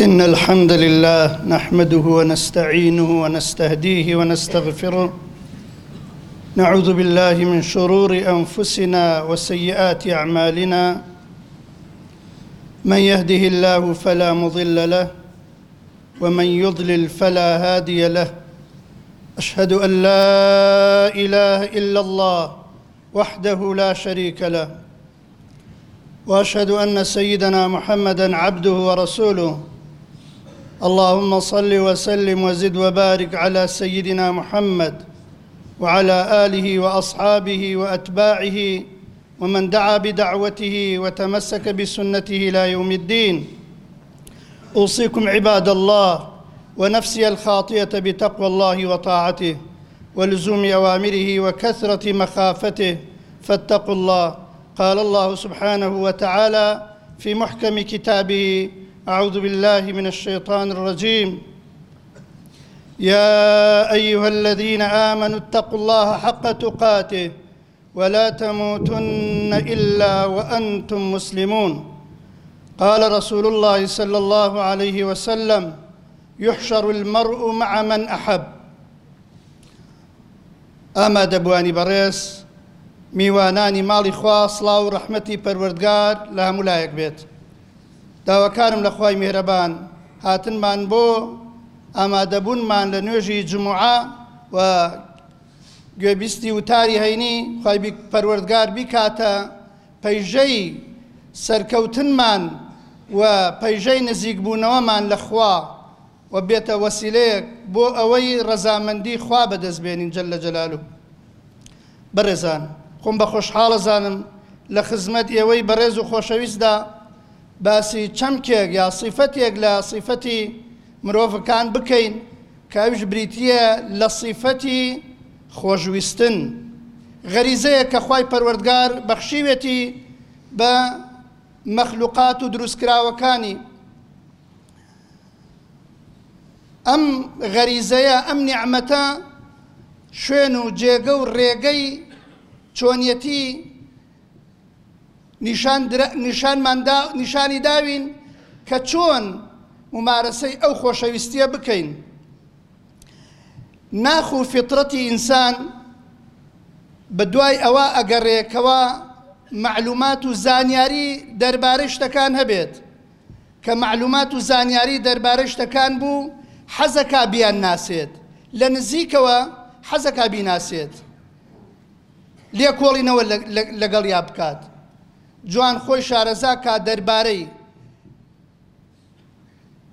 إن الحمد لله نحمده ونستعينه ونستهديه ونستغفره نعوذ بالله من شرور أنفسنا وسيئات أعمالنا من يهده الله فلا مضل له ومن يضلل فلا هادي له أشهد أن لا إله إلا الله وحده لا شريك له وأشهد أن سيدنا محمدا عبده ورسوله اللهم صل وسلم وزد وبارك على سيدنا محمد وعلى اله واصحابه واتباعه ومن دعا بدعوته وتمسك بسنته الى يوم الدين اوصيكم عباد الله ونفسي الخاطيه بتقوى الله وطاعته ولزوم اوامره وكثره مخافته فاتقوا الله قال الله سبحانه وتعالى في محكم كتابه أعوذ بالله من الشيطان الرجيم يا أيها الذين آمنوا اتقوا الله حق تقاته ولا تموتن إلا وأنتم مسلمون قال رسول الله صلى الله عليه وسلم يحشر المرء مع من أحب ئامادەبووانی بەڕێز، میوانانی ماڵی خوا سڵاو و ڕەحمەتی پەروەردگار لە هەموو لایەک بێت. داواکارم لە خوای میهرەبان هاتنمان بۆ ئامادەبوونمان لە نوێژی جموعە و گوێبیستی وتاری هەینی خوای پەروەردگار بیکاتە پەیژەی سەرکەوتنمان و پەیژەی نزیکبوونەوەمان لە خوا. و بێتە وەسیلەیەک بۆ ئەوەی ڕەزامەندی خوا بەدەست بێنین جل جلالە. بەڕێزان خۆم بە خۆشحاڵەزانم لە خزمەت ئێوەی بەڕێز و خۆشەویستدا باسی چەمکێک یا سیفەتێک لە سیفەتی مرۆڤەکان بکەین کە ئەویش بریتییە لە سیفەتی خۆشویستن غەریزەیە کە خوای پەروەردگار بەخشیوێتی بە مەخلوقات و دروستکراوەکانی ئەم غەریزەیە ئەم نیعمەتە شوێن و جێگە و ڕێگەی چۆنیەتی نیشانماندا نیشانی داوین کە چۆن ممارەسەی ئەو خۆشەویستیە بکەین ناخ و فطرەتی ئینسان بە دوای ئەوە ئەگەڕێکەوە معلومات و زانیاری دەربارەی شتەکان هەبێت کە مەعلومات و زانیاری دەربارەی شتەکان بوو حەزەکا بیانناسێت لە نزیکەوە حەزەکا بیناسێت لێکۆڵینەوە لەگەڵیا بکات جوان خۆی شارەزا کا دەربارەی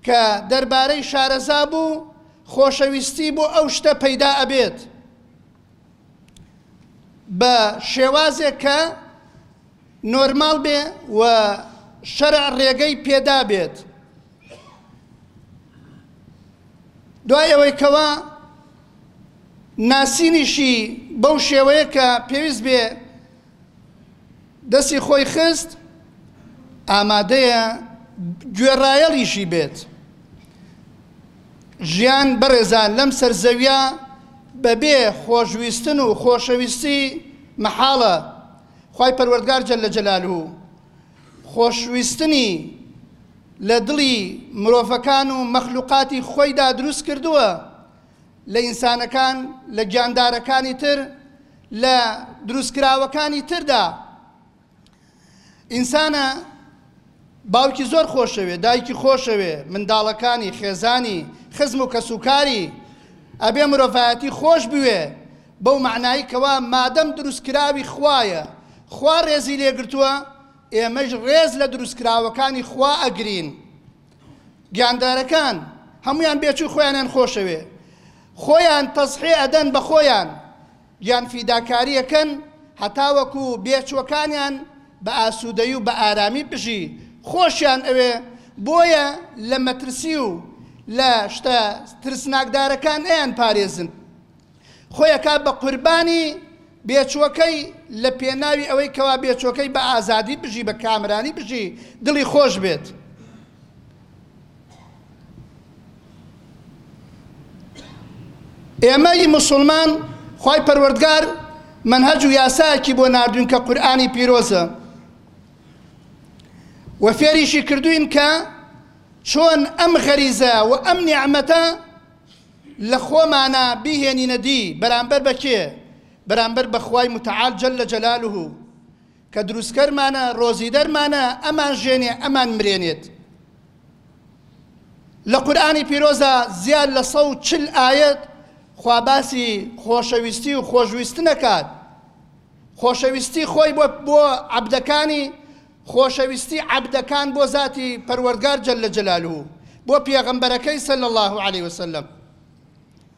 کە دەربارەی شارەزا بوو خۆشەویستی بۆ ئەو شتە پەیدا ئەبێت بە شێوازێک کە نۆرماڵ بێ و شەرع ڕێگەی پێدابێت دوای ئەوەی کەوا ناسینیشی بەو شێوەیە کە پێویست بێ دەستی خۆی خست ئامادەیە گوێڕایەڵیشی بێت ژیان بەڕێزان لەم سەرزەویە بەبێ خۆشویستن و خۆشەویستی مەحاڵە خوای پەروەردگار جل جلالە خۆشویستنی لە دڵی مرۆڤەکان و مەخلوقاتی خۆیدا دروست کردووە لە ئینسانەکان لە گیاندارەکانی تر لە دروستکراوەکانی تردا ئینسانە باوکی زۆر خۆشەوێ دایکی خۆشەوێ منداڵەکانی خێزانی خزم و کەسوکاری ئەبێ مرۆڤایەتی خۆش بوێ بەو مەعنایی کەوا مادەم دروستکراوی خوایە خوا ڕێزی لێگرتووە ئێمەش ڕێز لە دروستکراوەکانی خوا ئەگرین گیاندارەکان هەمویان بێچوو خۆیانیان خۆشەوێ خۆیان تەزحێ ئەدەن بە خۆیان گیان فیداکاریەکەن هەتاوەکو بێچوەکانیان بە ئاسودەی و بە ئارامی بژی خۆشیان ئەوێ بۆیە لە مەترسی و لە شتە ترسناکدارەکان ئەیان پارێزن خۆی ئەکا بە قوربانی بێچوەکەی لە پێناوی ئەوەی کەوا بێچوەکەی بە ئازادی بژی بە کامرانی بژی دڵی خۆش بێت. ئێمە ی موسڵمان خوای پەروەردگار مەنهەج و یاسایەکی بۆ ناردوین کە قورئانی پیرۆزە و فێریشی کردوین کە چۆن ئەم غەریزە و ئەم نیعمەتە لە خۆمانە بیهێنینە دی بەرامبەر بە کێ بەرامبەر بە خوای متعال جل جلاله کە دروستکەرمانە، ڕۆزیدەرمانە، ئەمانژێنێ، ئەمانمرێنێت. لە قورئانی پیرۆزدا زیاد لە سەد و چل ئایەت خوا باسی خۆشەویستی و خۆشویستنەکات، خۆشەویستی خۆی بۆ بۆ عەبدەکانی، خۆشەویستی عەبدەکان بۆ زاتی پەروەردگار جل جلالە، بۆ پێغەمبەرەکەی صلی اللە علیە وسلم.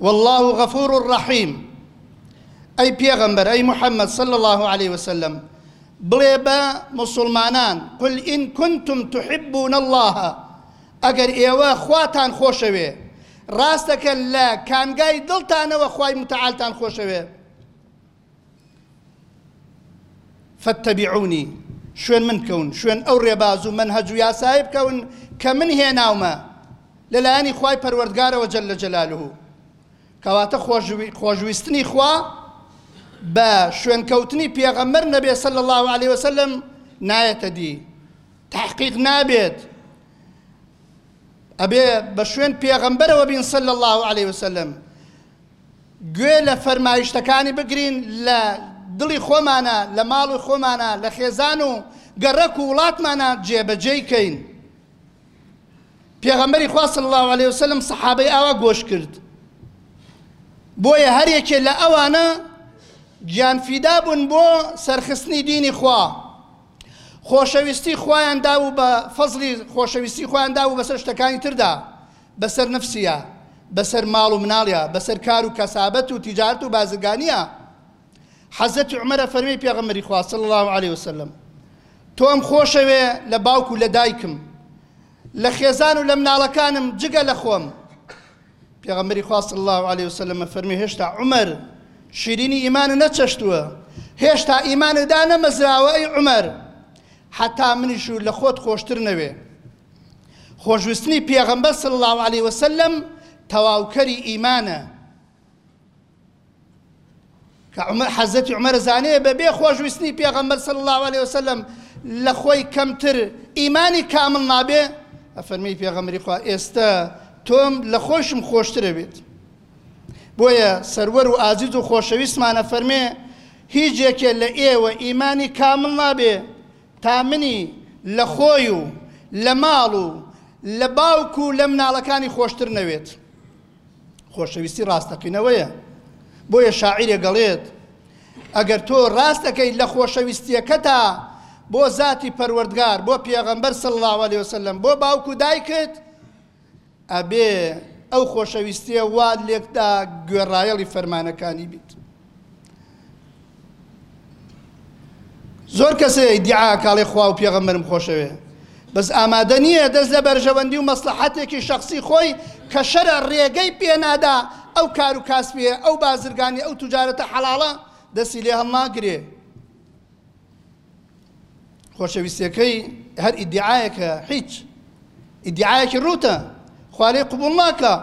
واللە غفور رحیم ئەی پێغەمبەر ئەی محمد صلی اللە علیە وسلم بڵێ بە موسڵمانان قل ان کنتم تحبون الله ئەگەر ئێوە خواتان خۆشەوێ ڕاستەکە لە کانگای دڵتانەوە خوای متعالتان خۆشەوێ فاتبعونی، شوێن من بکەون، شوێن ئەو ڕێباز و مەنهەج و یاسایە بکەون کە من هێناومە لە لایەنی خوای پەروەردگارەوە جل جلاله. کەواتە خۆشویستنی خوا بە شوێن کەوتنی پێغەمبەر نەبێ صلی الله علیه وسلم نایەتە دی، تحقیق نابێت، ئەبێ بە شوێن پێغەمبەرەوە بین صلی الله علیه وسلم. گوێ لە فەرمایشتەکانی بگرین لە دڵی خۆمانە لە ماڵی خۆمانە لە خێزان و گەڕەک و وڵاتمانە جێبەجێی کەین پێغەمبەری خوا صلی الله علیه وسلم سەحابەی ئاوا گۆش کرد بۆیە هەر یەکێ لە ئەوانە گیان فیدا بوون بۆ سەرخستنی دینی خوا خۆشەویستی خۆیان دا و بە فەزلی خۆشەویستی خۆیان دا و بەسەر شتەکانی تردا بەسەر نەفسیا، بەسەر ماڵ و مناڵیا، بەسەر کار و کەسابەت و تیجارەت و بازرگانیا. حەزرەتی عومەر ئەفەرموێی پێغەمبەری خوا صلی اللە علیە وسلم تۆم خۆشەوێ لە باوک و لە دایکم لە خێزان و لە مناڵەکانم جگە لە خۆم پێغەمبەری خوا صلی اللە علیە وسلم ئەفەرموێ هێشتا عومەر شیرینی ئیمانە نەچەشتووە هێشتا ئیمانەدا نەمەزراوە ئەی عومەر حتا منیش و لە خۆت خۆشتر نەوێ خۆشویستنی پێغەمبەر صلی اللە علیە وسلم تەواوکەری ئیمانە کە حەزەتی عمر زانێ بەبێ خۆشویستنی پێغەمبەر صلی اللە علیە وسلم لە خۆی کەمتر ئیمانی کامل نابێ ئەفەرمی پێغەمبەری خوا ئێستا تۆم لە خۆشم خۆشترە بێت بۆیە سەروەر و ئازیز و خۆشەویستمانە فەرمێ هیچ یەکێ لە ئێوە ئیمانی کامل نابێ تا منی لە خۆی و لە ماڵ و لە باوک و لە مناڵەکانی خۆشتر نەوێت. خۆشەویستی ڕاستەقینەوەیە. بۆیە شاعیرێک گەڵێت، ئەگەر تۆ ڕاست دەکەیت لە خۆشەویستیەکەتا بۆ زاتی پەروەردگار، بۆ پێغەمبەر صلی اللە علیە وسلم، بۆ باوک و دایکت، ئەبێ ئەو خۆشەویستیە وا لێکدا گوێڕایەڵی فەرمانەکانی بیت. زۆر کەسێ ئیدعا کاڵێ خوا و پێغەمبەرم خۆشەوێ بەس ئامادە نییە دەست لە بەرژەوەندی و مەسلحەتێکی شخصی خۆی کە شەرع ڕێگەی پێنادا ئەو کار و کاسبیە ئەو بازرگانی ئەو تجارەتە حەڵاڵە دەستی لێ هەڵناگرێ خۆشەویستەکەی هەر ئیدعایەکە هیچ ئیدعایەکی ڕوتە خوارێ قوبڵ ناکە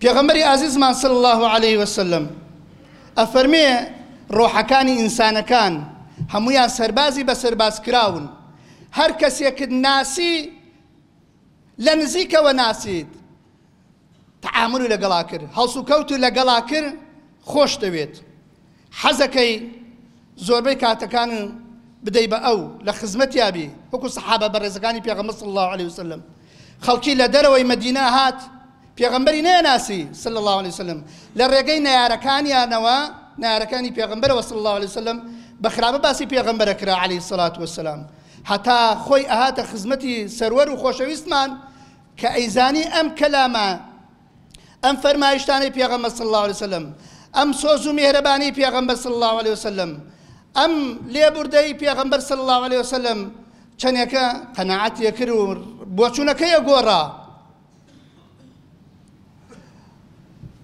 پێغەمەری ئازیزمان سل الله عليه وسلم ئەفەرمێ ڕۆحەکانی ئینسانەکان هەمویان سەربازی بە سەرباز کراون هەر کەسێکت ناسی لە نزیکەوە ناسیت تەعامول لەگەڵا کرد، هەڵسوکەوت لەگەڵا کرد، خۆشدەوێت، حەزەکەی زۆربەی کاتەکان بدەی بە ئەو، لە خزمەتیا بی، وەکو سەحابە بەڕێزەکانی پێغەمبەر صلی اللە علیە وسلم، خەڵکی لە دەرەوەی مەدینە هات پێغەمبەری نەیەناسی صلی اللە علیە وسلم، لە ڕێگەی نەیارەکانیانەوە، نەیارەکانی پێغەمبەرەوە صلی اللە علیە وسلم، بە خراپە باسی پێغەمبەر ئەکرا علیە الصلوة والسلام، هەتا خۆی ئەهاتە خزمەتی سەروەر و خۆشەویستمان، کە ئەیزانی ئەم کەلامە ئەم فەرمایشتانەی پێغەمبەر صلی اللە علیە وسلم ئەم سۆز و میهرەبانی پێغەمبەر صلی اللە علیە وسلم ئەم لێبوردەی پێغەمبەر صلی اللە علیە وسلم چەندێکە قەناعەت لێکرد و بۆچوونەکەی گۆڕا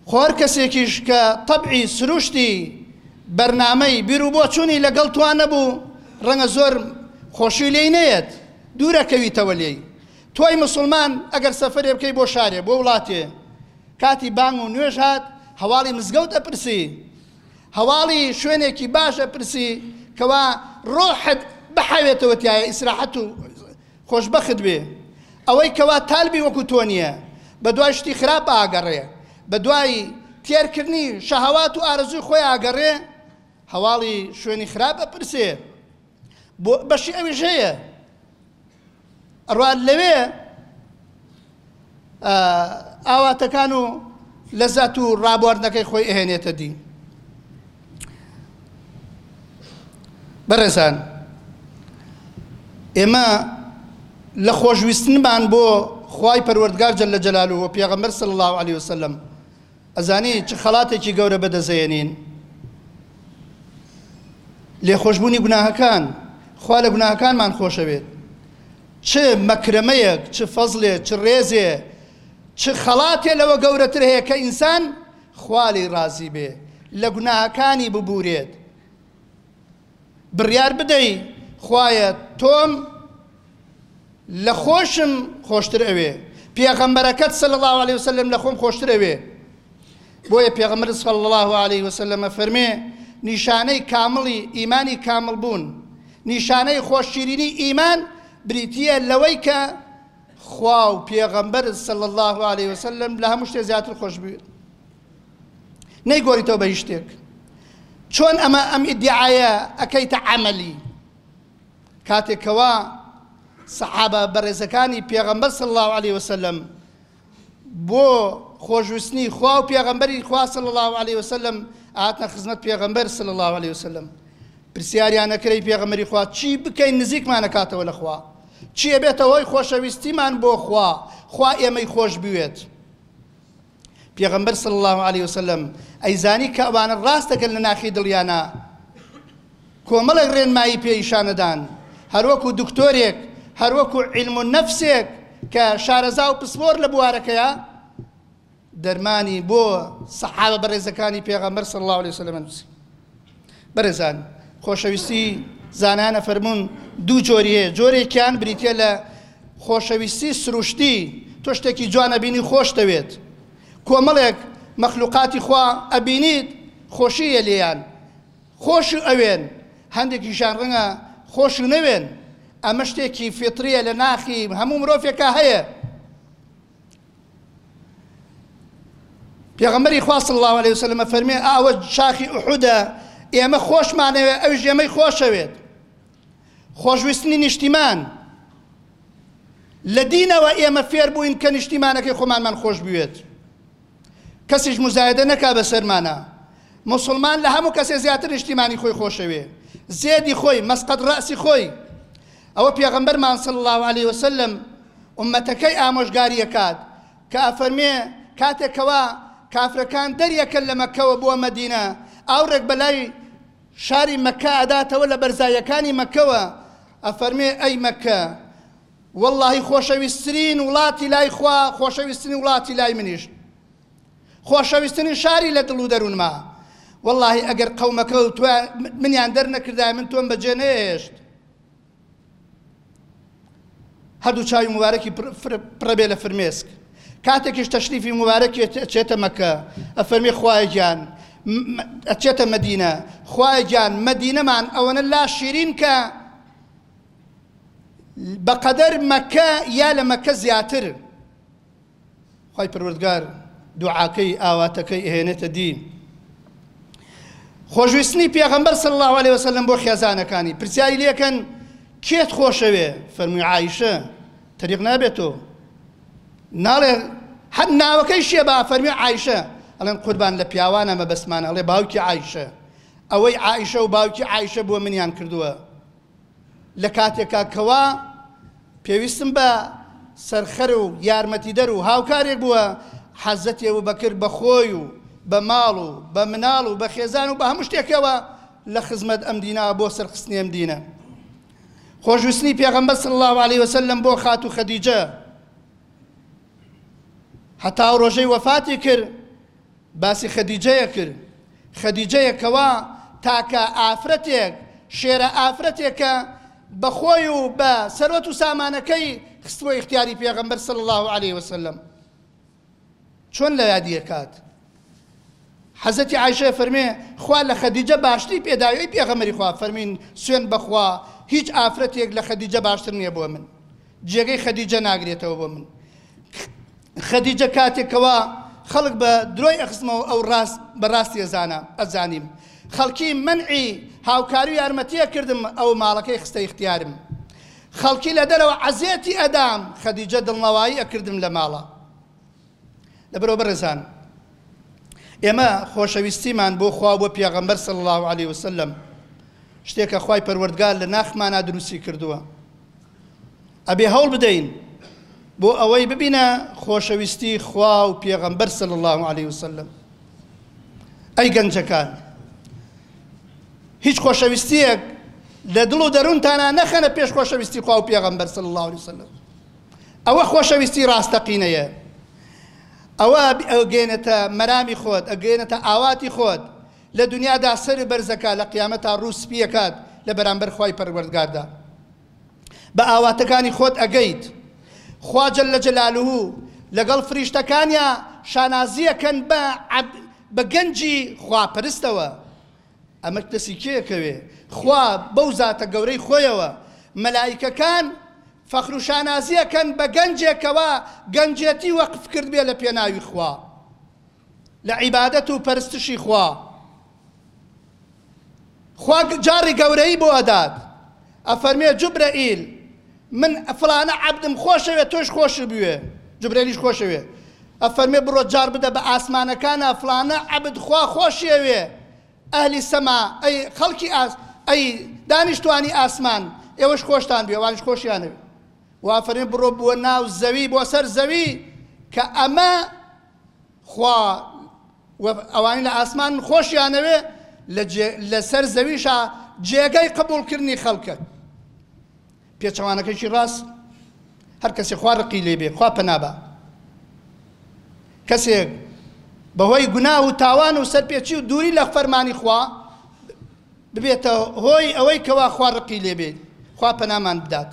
خۆ هەر کەسێکیش کە تەبعی سروشتی بەرنامەی بیروبۆچوونی لەگەڵ توا نەبوو ڕەنگە زۆر خۆشی لێی نەیەت دوورەکەویتەوە لێی تۆی مسلمان ئەگەر سەفرێ بکەی بۆ شارێ بۆ وڵاتێ کاتی بانگ و نوێژ هات هەواڵی مزگەوت ئەپرسی هەواڵی شوێنێکی باش ئەپرسی کەوا ڕۆحت بحەوێتەوە تایە ئیسراحەت و خۆشبەخت بێ ئەوەی کەوا تالبی وەکو تۆ نیە بەدوای شتی خراپ ئاگەڕێ بەدوای تێرکردنی شەهەوات و ئارەزوی خۆی ئاگەڕێ هەواڵی شوێنی خراپ ئەپرسێ بۆ بەشی ئەویش هەیە ئەڕوات لەوێ ئاواتەکان و لەزات و ڕابواردنەکەی خۆی ئەهێنێتە دی بەڕێزان ئێمە لە خۆشویستنمان بۆ خوای پەروەردگار جل لە جەلال و پێغەمبەر صلی الله علیه وسلم ئەزانی چ خەڵاتێکی گەورە بەدەزێنین لێخۆشببوونی گوناهەکان خوا لە گوناهەکانمان خۆشەوێت چ مەکرەمەیەک، چ فەزلێ، چ رێزێ، چ خەڵاتێ لەوە گەورەتر هەیە کە ئینسان، خوا لێی رازی بێ، لە گوناهەکانی ببوورێت. بڕیار بدەی، خوایە تۆم لە خۆشم خۆشتر ئەوێ، پێغەمبەرەکەت صلی اللە علیە وسلم لە خۆم خۆشتر ئەوێ. بۆیە پێغەمبەر صلی اللە علیە وسلم ئەفەرمێ، نیشانەی کامڵی، ئیمانی کامڵبوون، نیشانەی خۆشیرینی ئیمان بریتییە لەوەی کە خوا و پێغەمبەرت صلی اللە علیە وسلم لە هەموو شتێ زیاتر خۆش بوێت نەیگۆریتەوە بە هیچ شتێک چۆن ئەمە ئەم ئیدعاە ئەەکەیتە عملی کاتێکەوە سەحابە بەڕێزەکانی پێغەمبەر صلی اللە علیە وسلم بۆ خۆشویستنی خوا و پێغەمبەری خوا صلی اللە علیە وسلم ئەهاتنە خزمەت پێغەمبەر صلی اللە علیە وسلم پرسیاریان ئەکرد ئەی پێغەمبەری خوا چی بکەین نزیکمان ئەکاتەوە لە خوا چی ئەبێتە هۆی خۆشەویستیمان بۆ خوا خوا ئێمەی خۆش بوێت پێغەمبەر صلی اللە علیە وسلم ئەیزانی کە ئەوانە ڕاست دەکەن لە ناخی دڵیانە کۆمەڵێک ڕێنمایی پێیشانەدان، هەروەکو دکتۆرێک، هەروەکو عیلم النفسێک کە شارەزا و پسپۆر لە بوارەکەیە، دەرمانی بۆ سەحابە بەڕێزەکانی پێغەمبەر صلی اللە علیە وسلم نووسی. بەرێزان خۆشەویستی زانایان ئەفەرموون دوو جۆری هەیە، جۆرێکیان بریتیە لە خۆشەویستی سروشتی، تۆ شتێکی جوان ئەبینی خۆش دەوێت، کۆمەڵێک مەخلوقاتی خوا ئەبینیت خۆشی یە لێیان، خۆش ئەوێن هەندێکیشیان ڕەنگە خۆش نەوێن ئەمە شتێکی فیتریە لە ناخی هەموو مرۆڤێکا هەیە پێغەمبەری خوا صلی الله علیه وسلم فەرمێ ئاوە شاخی ئوحودە ئێمە خۆشمانەوێت ئەوش ئێمەی خۆشەوێت خۆشویستنی نیشتیمان لە دینەوە ئێمە فێر بووین کە نیشتیمانەکەی خۆمانمان خۆش بوێت کەسیش موزایەدە نەکا بەسەرمانا موسڵمان لە هەموو کەسێ زیاتر نیشتیمانی خۆی خۆشەوێ زێدی خۆی مەسقەد ڕەسی خۆی ئەوە پێغەمبەرمان صلی الله علیه وسلم ئومەتەکەی ئامۆژگاری ئەکات کە ئەفەرمێ کاتێک کەوا کافرەکان دەریەکەن لە مەکەوە بۆ مەدینە ئاوڕێک بەلای شاری مەکە ئەداتەوە لە بەرزایەکانی مەکەوە ئەفەرمێ ئەی مەکە وەڵاهی خۆشەویسترین وڵاتی لای خوا خۆشەویسترین وڵاتی لای منیش خۆشەویسترین شاری لە دڵ و دەروونما وەڵاهی ئەگەر قەومەکە و تۆ منیان دەرنەکردای من تۆم بەجێ نەهێشت هەردوو چاوی مبارەکی پڕەبێ لە فرمێسک کاتێکیش تەشریفی مبارەک چێتە مەکە ئەفەرمی خوایە گیان ئەچێتە مدینە خوایە گیان مدینەمان ئەوەنە لا شیرین کە بەقەدەر مەکە یا لە مەکە زیاتر خوای پەروەردگار دوعاکەی ئاواتەکەی ئەهێنێتە دی خۆشویستنی پێغەمبەر صلی الله عليه وسلم بۆ خێزانەکانی پرسیاری لێکەن کێت خۆشەوێ فەرمووی عایشە تەریق نابێتەوە ناڵێ هەر ناوەکەی شێ با فەرمی عیشە ئەڵێن قوربان لە پیاوانە مەبەستمان ئەڵێ باوکی عیشە ئەوەی عیشە و باوکی عیشە بووە منیان کردووە لەکاتێکا کەوا پێویستم بە سەرخەر و یارمەتیدەر و هاوکارێک بووە، حەزرەتی ئەبوبەکر بە خۆی و بە ماڵ و بە مناڵ و بە خێزان و بە هەموو شتێکەوە لە خزمەت ئەم دینە بۆ سەرخستنی ئەم دینە. خۆشویستنی پێغەمبەر صلی اللە علیە وسلم بۆ خاتوو خەدیجە هەتاو ڕۆژەی وەفاتی کرد باسی خەدیجەیە کرد خەدیجەیە کەوا تاکە ئافرەتێک شێرە ئافرەتێک کە بە خۆی و بە سەروەت و سامانەکەی خستوە اختیاری پێغەمبەر صلی الله علیه وسلم چۆن لە یادیە کات حەزەتی عیشە فەرمێ خوا لە خەدیجە باشتری پێداوی پێغەمەری خوا فەرمین سوێن بەخوا هیچ ئافرەتێک لە خەدیجە باشتر نییە بۆ من جێگەی خەدیجە ناگرێتەوە بۆ من خەدیجە کاتێک کەوا خەڵک بە درۆی ئەخستمەوە ئەو ڕاست بە ڕاستی ئەزانا ئەزانیم خەڵکی منعی هاوکاری و یارمەتیە کردم ئەو ماڵەکەی خستە اختیارم خەڵکی لە دەرەوە عەزێتی ئەدام خەدیجە دڵنەوایی ئەکردم لە ماڵە لەبەرەوە بەڕێزان ئێمە خۆشەویستیمان بۆ خوا بۆ پێغەمبەر صلی الله عليه وسلم شتێکە خوای پەروەردگار لە ناخمانا دروستی کردووە ئەبێ هەوڵ بدەین بۆ ئەوەی ببینە خۆشەویستی خوا و پێغەمبەر صلی اللە علیه وسلم ئەی گەنجەکان هیچ خۆشەویستیەک لە دڵ و دەروونتانە نەخەنە پێش خۆشەویستی خوا و پێغەمبەر صلی اللە علیه وسلم ئەوە خۆشەویستی ڕاستەقینەیە ئەوە ئەگەێنێتە مەرامی خۆت ئەگەێنێتە ئاواتی خۆت لە دنیادا سەر و بەرزەکە لە قیامەتا ڕووسپیەکات لە بەرامبەر خی پەروەردگاردا بە ئاواتەکانی خۆت ئەگەیت خوا جل جلالە لەگەڵ فریشتەکانیا شانازیەکەن بە بە گەنجی خواپەرستەوە ئەمە دەسی کێکەوێ خوا بەو زاتە گەورەی خۆیەوە مەلایکەکان فەخر و شانازیەکەن بە گەنجێکەوە گەنجێتی وەقف کردبێ لە پێناوی خوا لە عیبادەت و پەرستشی خوا. خوا جاڕی گەورەیی بۆ ئەدات، ئەفەرموێ، جوبرەئیل، من فڵانە عەبدم خۆشەوێ تۆش خۆشت بوێ، جوبرەئیلیش خۆشەوێ، ئەفەرموێ، بڕۆ جاڕ بدە بە ئاسمانەکانا، فڵانە عەبد خوا خۆشیئەوێ، ئەهلی سەما، ئەی خەڵکی ئاس، ئەی دانیشتوانی ئاسمان، ئێوەش خۆشتان بوێ، ئەوانیش خۆشیانئەوێ. وئەفەرموێ، بڕۆ بۆ ناو زەوی، بۆ سەر زەوی، کە ئەمە، خوا و ئەوانی لە ئاسمان خۆشیانەوێ لەسەر زەویشا جێگەی قبوڵکردنی خەڵکە پێچەوانەکەشی ڕاست هەر کەسێک خوا ڕقی لێ بێ خوا پەنابا کەسێک بەهۆی گونا و تاوان و سەرپێچی و دووری لە فەرمانی خوا ببێتە هۆی ئەوەی کەوا خوا ڕقی لێ بێ خوا پەنامان بدات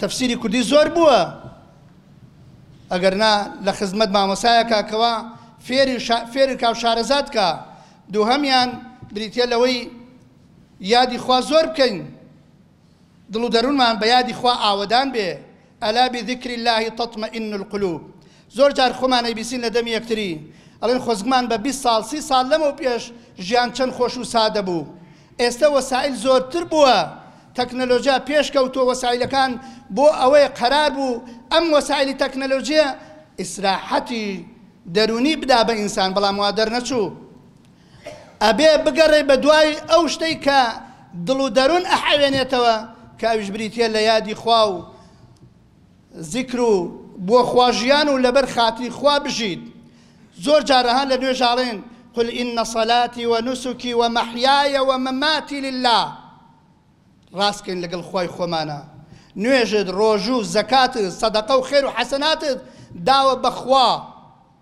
تەفسیری کوردی زۆر بووە ئەگەرنا لە خزمەت مامۆسایەکە کەوا فێری شا- فێری کاو شارەزات کا دووهەمیان بریتە لەوەی یادی خوا زۆر بکەین دڵ و دەروونمان بە یادی خوا ئاوەدان بێ ئەلا بذکر الله تطمئن القلوب زۆر جار خۆمان ئەیبیسین لە دەمی یەکتری ئەڵێن خۆزگمان بە 20 ساڵ سی ساڵ لەمەو پێش ژیان چەند خۆش و سادە بوو ئێستە وەسائل زۆرتر بووە، تەکنەلۆجیا پێش کەوتووە، وەسائلەکان بۆ ئەوەیە قەرار بوو ئەم وەسائلی تەکنەلۆجیە ئیسراحەتی دەروونی بدا بە ئینسان بەڵام وا دەرنەچوو ئەبێ بگەڕێ بە دوای ئەو شتەی کە دڵ و دەروون ئەحەوێنێتەوە کە ئەویش بریتیە لە یادی خوا و زیکرو بۆ خوا ژیان و لەبەر خاتری خوا بژیت زۆر جار ها لە نوێژ ئاڵێن قل ان صلاتی و نسکی و محیای و مماتی للە ڕاستکەین لەگەڵ خوای خۆمانە نوێژت ڕۆژوو زەکاتت سەدەقە و خێر و حەسەناتت داوە بەخوا.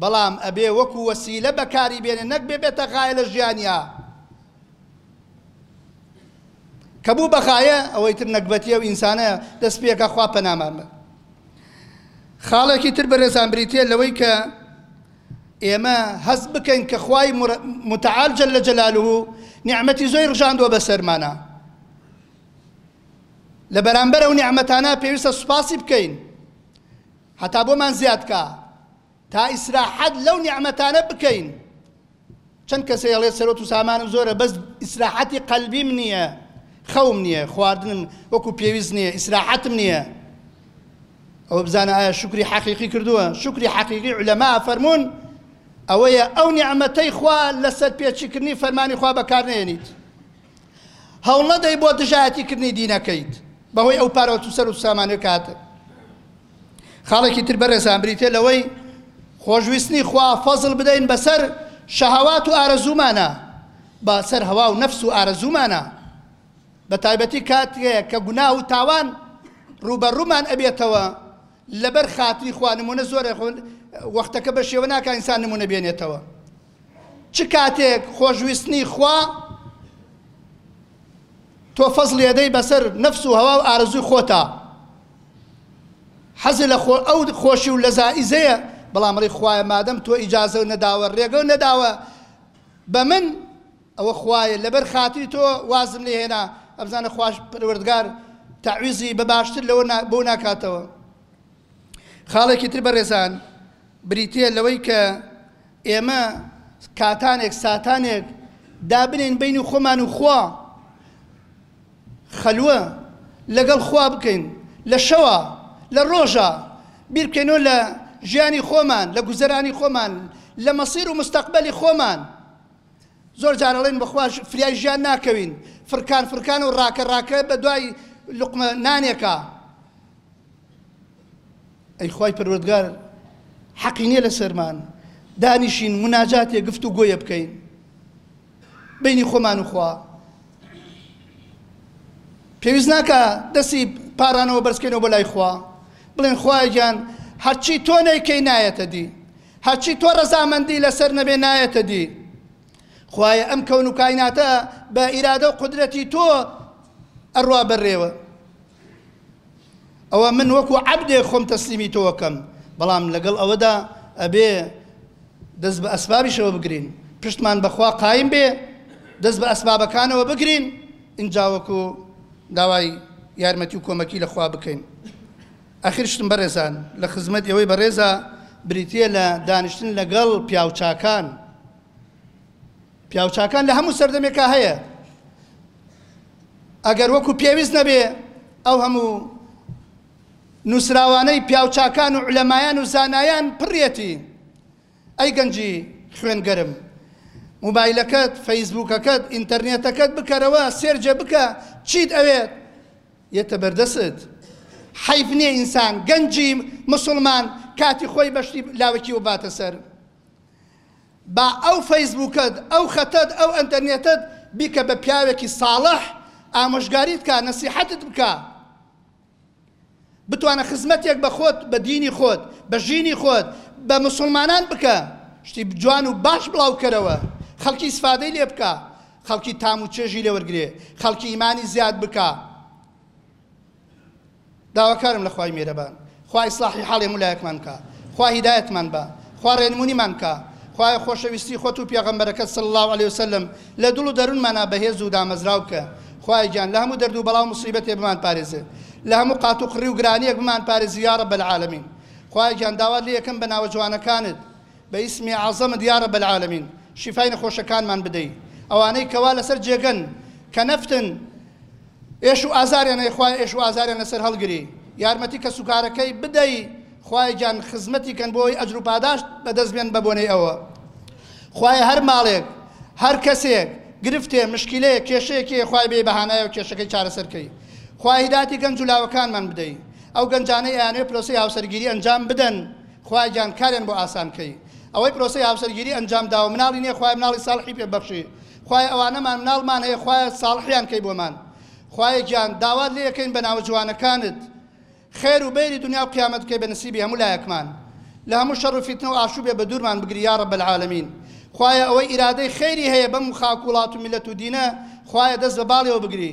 بەڵام ئەبێ وەکو وەسیلە بەکاری بێنێ نەک ببێتە غایە لە ژیانیا کە بوو بە غایە ئەوەی تر نەگبەتی ئەو ئینسانە دەست پێکە خوا پەنامان بە خاڵێکی تر بەرێزان بریتێ لەوەی کە ئێمە هەست بکەین کە خوای متعال جل لە جەلالوه نیعممەتی زۆی ڕژاندووە بە سەرمانە لە بەرامبەر ئەو نیعممەتانە پێویستە سوپاسی بکەین هەتا بۆمان زیاد کا تا ئیسراحەت لەو نیعمەتانە بکەین چەند کەسێ ئەڵێ سەرۆت و سامانم زۆرە بەس ئیسراحەتی قەلبیم نییە خەوم نییە خواردنم وەکو پێویست نییە ئیسراحەتم نییە ئەوە بزانە ئایا شکری حەقیقی کردووە شکری حەقیقی علەما فەرمونون ئەوەیە ئەو نیعممەتەی خوا لەسەر پێچیکردنی فەرمانی خوا بەکارنێنیت هەوڵنەدەی بۆ دژایەتی کردنی دینەکەیت بەهۆی ئەو پارەوە تو سەر و سامانەکە هاتن خاڵێکی تر بەڕێزان بریتێ لەوەی خۆشویستنی خوا فەزل بدەین بەسەر شەهوات و ئارەزوومانە بە سەر هەوا و نەفس و ئارەزوومانە بە تایبەتی کاتێ کە گونا و تاوان ڕوبەڕوومان ئەبێتەوە لەبەر خاتری خوا نمونە زۆرە وەختەکە بە شێوە ناکە ئینسان نمونە بێنێتەوە چ کاتێک خۆشویستنی خوا تۆ فەزڵی ئەدەی بەسەر نەفس و هەوا و ئارەزووی خۆتا حەزی لە خۆ ئەو خۆشی و لە زائیزەیە بەڵام ڕێ خوایە مادەم تۆ ئیجازە و نەداوە ڕێگە و نەداوە بە من ئەوە خوایە لەبەر خاتری تۆ وازم لێ هێنا ئەبزانە خوش پەروەردگار تەعویزی بە باشتر لەوە بۆ ناکاتەوە خاڵێکی تر بەڕێزان بریتیە لەوەی کە ئێمە کاتانێک ساتانێک دابنین بینی خۆمان و خوا خەلوە لەگەڵ خوا بکەین لە شەوە لە ڕۆژە بیرکەینەوە لە ژیانی خۆمان لە گوزەرانی خۆمان لە مەسیر و مستەقبەلی خۆمان زۆر جارەڵێن بەخواش فریای ژیان ناکەوین فرکان فرکان و ڕاکە ڕاکە بە دوای لقمە نانێکە ئەی خوای پەروەردگار حەقی نییە لەسەرمان دانیشین مناجاتێ گفت و گۆیە بکەین بینی خۆمان و خوا پێویست ناکە دەستی پارانەوە بەرزکەینەوە بە لای خوا بڵێن خوایان هەرچی تۆ نەیکەی نایەتە دی هەرچی تۆ ڕەزامەندی لەسەر نەبێ نایەتە دی خوایە ئەم کەون و کایناتە بە ئیرادە و قدرەتی تۆ ئەڕوا بەرێوە ئەوە من وەکو عەبدێک خۆم تەسلیمی تۆ ئەکەم، بەڵام لەگەڵ ئەوەدا ئەبێ دەست بە ئەسبابیشەوە بگرین، پشتمان بە خوا قایم بێ، دەست بە ئەسبابەکانەوە بگرین، ئینجا وەکو داوای یارمەتی و کۆمەکی لە خوا بکەین. ئاخر شتم بەڕێزان، لە خزمەت ئێوەی بەڕێزا بریتییە لە دانیشتن لەگەڵ پیاوچاکان. پیاوچاکان لە هەموو سەردەمێکا هەیە. ئەگەر وەکو پێویست نەبێ ئەو هەموو نووسراوانەی پیاوچاکان و علەمایان و زانایان پڕیەتی ئەی گەنجی خوێن گەرم موبایلەکەت فەیسبووکەکەت ئینتەرنێتەکەت بکەرەوە سێرجێ بکە چیت ئەوێت یەتە بەردەست حیف نییە ئینسان گەنجی مسلمان کاتی خۆی بەشتی لاوەکی و باتە سەر با ئەو فەیسبوکەت ئەو خەتەت ئەو ئەنتەرنێتەت بیکە بە پیاوێکی ساڵح ئامۆژگاریت کا نەسیحەتت بکا بتوانە خزمەتێک بە خۆت بە دینی خۆت بە ژینی خۆت بە مسلمانان بکە شتی جوان و باش بڵاو کەرەوە خەڵکی ئیسفادەی لێ بکە خەڵکی تام و چێژی لێ وەرگرێ خەڵکی ئیمانی زیاد بکە داواکارم لە خوای میرەبان خوا ئیسلاحی حاڵێ مولایەکمان بکا خوا هیدایەتمان با خوا ڕێنمونیمان کا خوایە خۆشەویستی خۆت و پێغەمبەرەکەت صلی الله علیه وسلم لە دڵ و دەرونمانا بەهێز و دامەزراو بکە خوایە گیان لە هەموو دەرد و بەڵا و مصیبەتێ بمان پارێزێ لە هەموو قات و قڕی و گرانیەک بمان پارێزی یا رب العالمین خوایە گیان داوات لێ یەکەم بە ناوە جوانەکانت بە ئیسمی عەزەمت یا رب العالمین شیفای نەخۆشەکانمان بدەی ئەوانەی کەوا لەسەر جێگەن کەنەفتن ئێش و ئازاریان هەیە خوایە ئێش و ئازاریان لەسەر هەڵگری یارمەتی کەس و کارەکەی بدەی خوایە گیان خزمەتی کەن بۆ ئەوی ئەجر و پاداشت بەدەست بێن بە بۆنەی ئەوە خوایە هەر ماڵێک هەر کەسێک گرفتێ مشکلەیە کێشەیەکی خوای بێ بەهانایە و کێشەکەی چارەسەرکەی خوای هیداتی گەنج و لاوەکانمان بدەی ئەو گەنجانەی ئەیانوێ پرۆسەی هاوسەرگیری ئەنجام بدەن خوایە گیان کاریان بۆ ئاسان کەی ئەوەی پرۆسەی هاوسەرگیری ئەنجام داوە مناڵی نیە خوایە مناڵی ساڵحی پێ بەخشی خوایە ئەوانەمان مناڵمان هەیە خوایە ساڵحیان کەی بۆمان خوایە گیان داوات لێ یەکەین بە ناوە جوانەکانت خێر و بەیری دنیا و قیامەت بکەی بە نسیبی هەموو لایەکمان لە هەموو شەڕ و فیتنە و ئاشوبێ بە دوورمان بگری یا رب العالمین خوایە ئەوەی ئیرادەی خێری هەیە بەم خاک وڵات و میلەت و دینە خوایە دەست بە باڵیەوە بگری